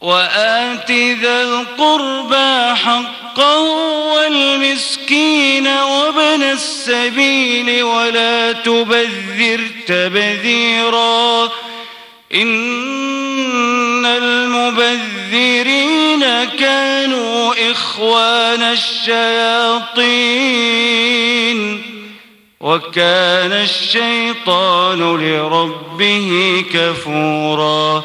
وآت ذا القربى حقا والمسكين وابن السبيل ولا تبذر تبذيرا. إن المبذرين كانوا إخوان الشياطين. وكان الشيطان لربه كفوراً.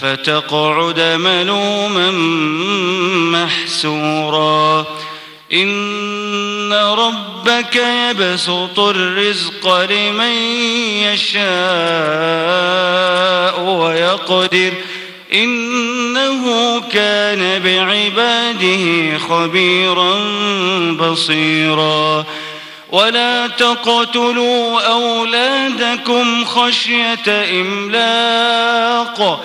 فتقعد ملوما محسورا. إن ربك يبسط الرزق لمن يشاء ويقدر. إنه كان بعباده خبيرا بصيرا. ولا تقتلوا أولادكم خشية إملاق.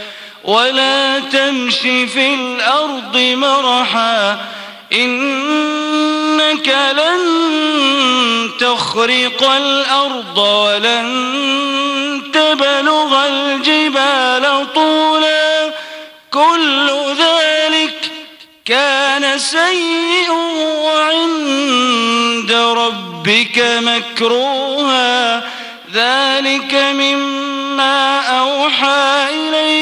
ولا تمش في الأرض مرحا إنك لن تخرق الأرض ولن تبلغ الجبال طولا. كل ذلك كان سيء عند ربك مكروها. ذلك مما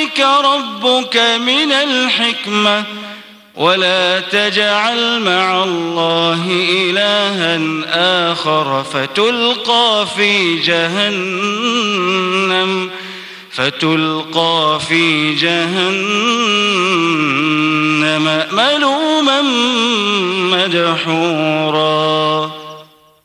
إليك ربك من الحكمة ولا تجعل مع الله إلها آخر فتلقى في جهنم فتلقى في جهنم ملوما مدحورا.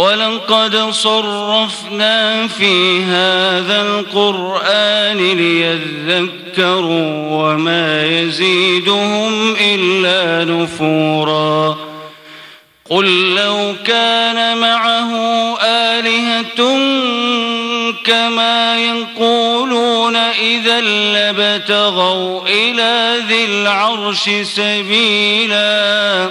ولقد صرفنا في هذا القرآن ليذكروا وما يزيدهم إلا نفورا. قل لو كان معه آلهة كما يقولون إذا لبتغوا إلى ذي العرش سبيلاً.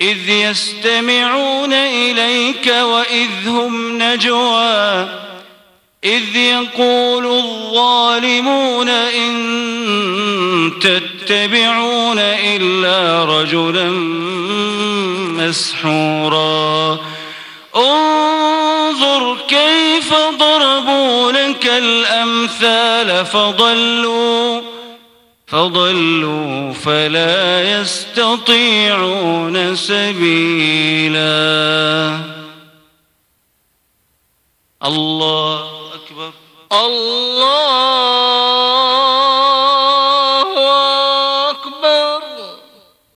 إذ يستمعون إليك وإذ هم نجوى إذ يقول الظالمون إن تتبعون إلا رجلا مسحورا. انظر كيف ضربوا لك الأمثال فضلوا فضلوا فلا يستطيعون سبيلا. الله أكبر. الله